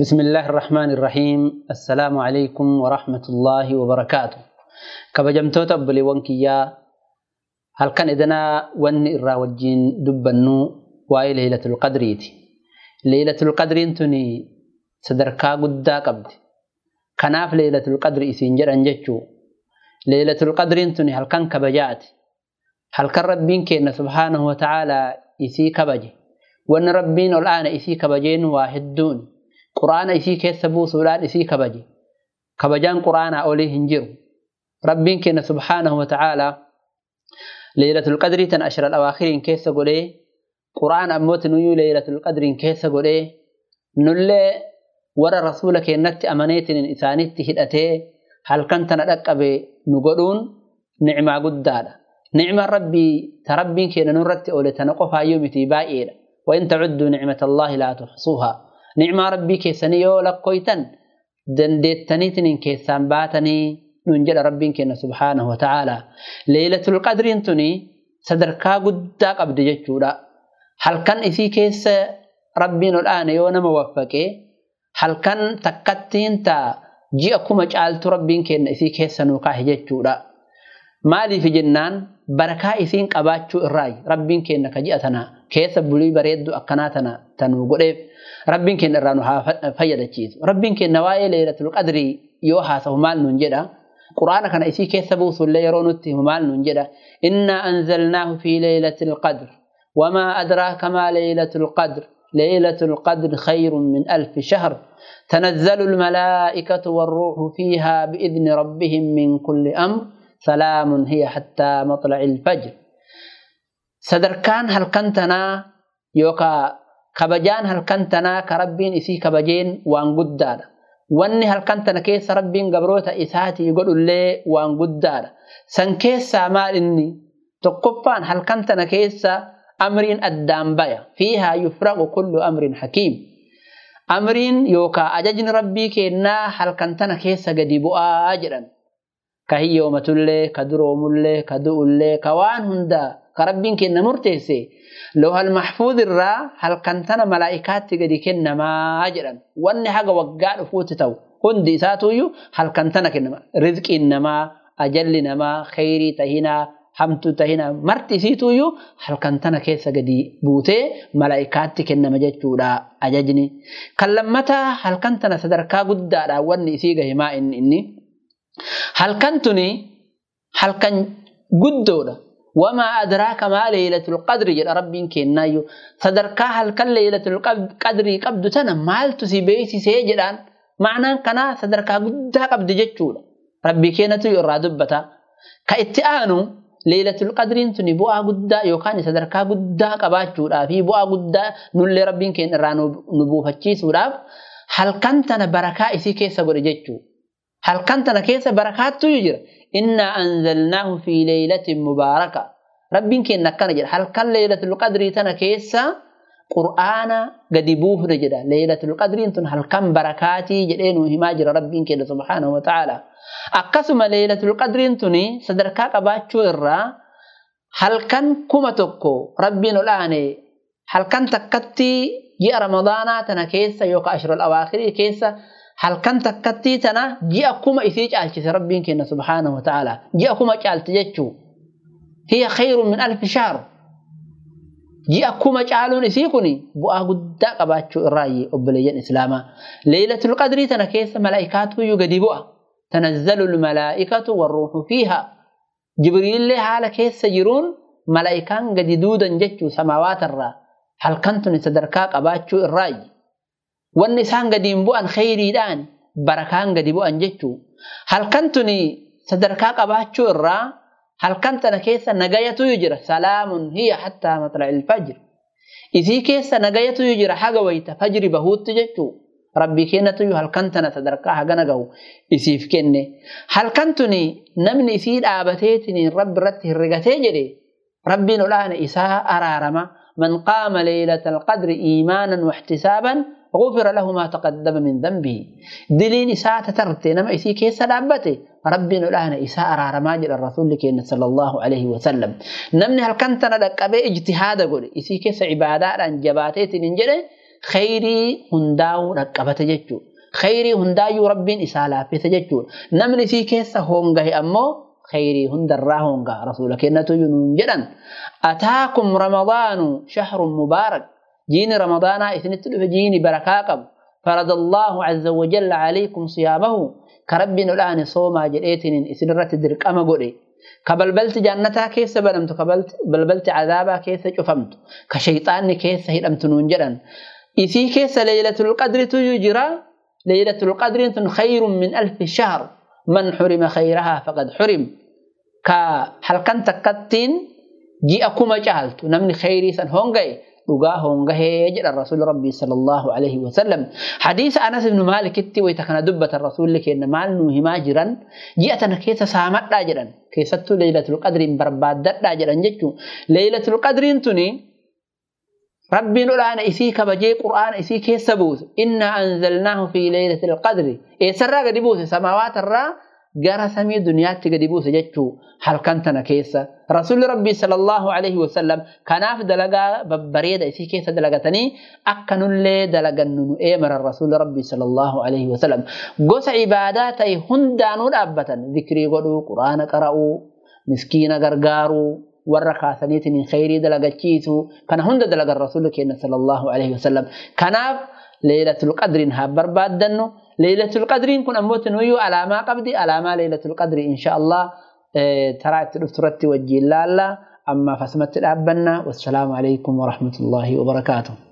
بسم الله الرحمن الرحيم السلام عليكم ورحمة الله وبركاته كبجمتوت أبلي وانكيا هل كان إذنا ون إرى وجين دبنو واي ليلة القدريتي ليلة القدر انتني صدركا قدا قبد كناف ليلة القدر إسينجر أنجتشو ليلة القدر انتني هل كان كبجات هل كان ربين كينا سبحانه وتعالى إسي كبجي وأن ربين الآن إسي كبجين واحدون quraana isii keessa buusuudhaan isii kabaje kabajaan quraanaa olii hin jiru rabbiin keenya subhaanahu wa ta'aalaa leelatul qadrii tan ashral awaakiriin keessa godhee quraana ammooti nuyyuu leelatul qadriin keessa godhee nullee warra rasuula keenyatti amaneetiin isaanitti hidhatee halkan tana dhaqqabe nu godhuun nicmaa guddaadha nicmaan rabbii ta rabbiin keenya nurratti oole tana qofaayyuu miti baay'eedha wa in tacudduu nicmata allaahi laa tuxsuuhaa nicmaa rabbii keessanii yoo lakkoytan dandeettaniitiin keessaan baatanii nun jedha rabbiin keenya subhaanahu wa ta'aalaa leelatul qadriin tuni sadarkaa guddaa qabdi jechuudha halkan isii keessa rabbiin ol'aane yoo nama waffaqee halkan takkattiin taa ji'a kuma caaltu rabbiin maaliif jennaan barakaa isiin qabaachuu irraayi rabbiin keenya ka ji'a tana keessa bulii bareeddu akkanaa tana tanuu godheef rabbiin keenya irraa nu haa fayyadachiisu rabbiin keenya waa'ee leelatul qadrii yoo haasawu maal nuun jedha quraana kana isii keessa buusullee yeroo nutti himu maal nuun jedha innaa anzalnaahu fi leelatil qadr wamaa adraaka maa leelatul qadr ليلة القدر خير من ألف شهر تنزل الملائكة والروح فيها بإذن ربهم من كل أمر سلام هي حتى مطلع الفجر صدركان هل كنتنا يوكا tanaa ka rabbiin isii kabajeen waan guddaadha wanni halkan tana keessa rabbiin gabroota isaatii godhullee waan guddaadha san keessaa maal inni tokkoffaan halkan tana keessa amriin addaan baya fiihaa yufraqu kullu amrin hakiim amriin yookaa ajajni rabbii kennaa halkan tana keessa gadi bu'aa jedhan ka hiyyoomatullee ka duroomullee ka du'ullee ka waan hundaa ka rabbiin kenna murteesse loohal mahfuud irraa halkan tana malaa'ikaatti gadi kennamaa jedhan wanni haga waggaa dhufuutti ta'u hundi isaatuyyuu halkan tana kennama rizqiin namaa ajalli namaa khayrii tahinaa hamtu tahinaa marti isiituyyuu halkan tana keessa gadi buutee malaa'ikaatti kennama jechuudha ajajni kan lammataa halkan tana sadarkaa guddaadha wanni isii gahimaa inni inni halkan tuni halkan guddoodha وما أدراك ما ليلة القدر؟ جل ربين كينايو صدركا هل كان ليلة القدر قبض تنا؟ مال تسيبيسي سيجران معنى كنا صدركا قد قبض جتشولا ربي كينتو يرى دبتا. كإتئانو ليلة القدر تني بوا قد يوكان صدركا قد قباتشولا في بوا قد نولي ربين كين رانو نبوفتشي سولاف هل كانت بركا إسي كيسا قد هل كانت كيسا بركات يجري إنا أنزلناه في ليلة مباركة. ربين كي نكنا جدا هل كان ليلة القدر تنا كيسا؟ قرآن قد يبوه جدا ليلة القدر انتن هل كان بركاتي جدين وهماجر ربين كي سبحانه وتعالى. أقسم ليلة القدر انتني صدركا قباتشو إرى هل كان كما تكو ربين الآن. هل كان تكتي جاء رمضان تنا كيسا؟ يوكا أشهر الأواخر كيسا؟ Halkan takkattii tana ji'a kuma isii caalchise rabbiin kenna subhaanahu wa ta'ala ji'a kuma caalte jechuu hiya khayrun min alfi shahr ji'a kuma caaluun isii kun bu'aa guddaa qabaachuu irraayi obboleeyyan islaamaa leeylatul qadrii tana keessa malaa'ikaatuyyuu gadi bu'a tanazzalu lmalaa'ikatu warruuxu fiiha jibriillee haala keessa jiruun malaa'ikaan gadi duudan jechuu samaawatarraa halkan tuni sadarkaa qabaachuu irraayi wanni isaan gadiin bu'an khayriidhaan barakaan gadi bu'an jechuu halkan tuni sadarkaa qabaachuu irraa halkan tana keessa nagayatuyu jira salaamun hiya hattaa matla'il fajr isii keessa nagayatuyu jira haga wayta fajri bahuutti jechuu rabbii kennatuyu halkan tana sadarkaa hagana gahu isiif kenne halkan tuni namni isii dhaabateetiniin rabbi irratti hirrigatee jedhe rabbiin olaana isaa araarama man qaama leylata alqadri iimaanan waxtisaaban غفر له ما تقدم من ذنبه. دليل إساءة ترتي نما إسي كي ربنا لهنا إساءة رارماجي للرسول لكي صلى الله عليه وسلم. نمني هل كانت لك أبي اجتهاد قول إسي سعبادة لأن جباتي تنجري. خيري هنداو ركبت جتشو خيري هنداو رب إسالة في سجتشو نمني إسي كي سهونغه أمو. خيري هندر راهونغا رسولك إنتو ينجرن أتاكم رمضان شهر مبارك. جيني رمضان إثنت جيني بركة قب فرض الله عز وجل عليكم صيامه. كربنا الآن صوما جريتن إسنرة درك أما قولي. كبلبلت جنتها كيس بلمت؟ كبلت بلبلت عذابها كيس شفمت كشيطان كيس هدمت ننجرا إذي كيس ليلة القدر تجرى؟ ليلة القدر خير من ألف شهر. من حرم خيرها فقد حرم. كحلقان تكتين جيءكما جهلت. نمني خيري سن وقاهم قهيج الرسول ربي صلى الله عليه وسلم حديث أنس بن مالك اتي ويتكن دبة الرسول لك إن مال نوهما جرا جئتنا كيسا سامت لاجرا كيسا ليلة القدر برباد لاجرا جئتو ليلة القدر انتني ربي نقول أنا إسيك بجي قرآن إسيك يسبوث إنا أنزلناه في ليلة القدر إيه سرى قد سماوات الرأى gara samii duniyaatti gadi buuse jechuu halkan tana keessa rasuulli rabbii sallallahu alaihi wasallam kanaaf dalagaa babbareeda isii keessa dalagatanii akka nullee dalagannu nu eemaran rasuulli rabbii sallallahu alaihi wasallam gosa ibaadaa ta'e hundaanuu dhaabbatan zikrii godhuu quraana qara'uu miskiina gargaaruu warra kaasaniitiin khayrii dalagachiisu kana hunda dalagan rasuulli keenya sallallahu alaihi wasallam kanaaf leelatul qadriin haa barbaaddannu ليلة القدر يكون أموت نويو على ما قبدي على ما ليلة القدر إن شاء الله آه، ترى تلفترتي وجي الله أما فسمت الأبنا والسلام عليكم ورحمة الله وبركاته.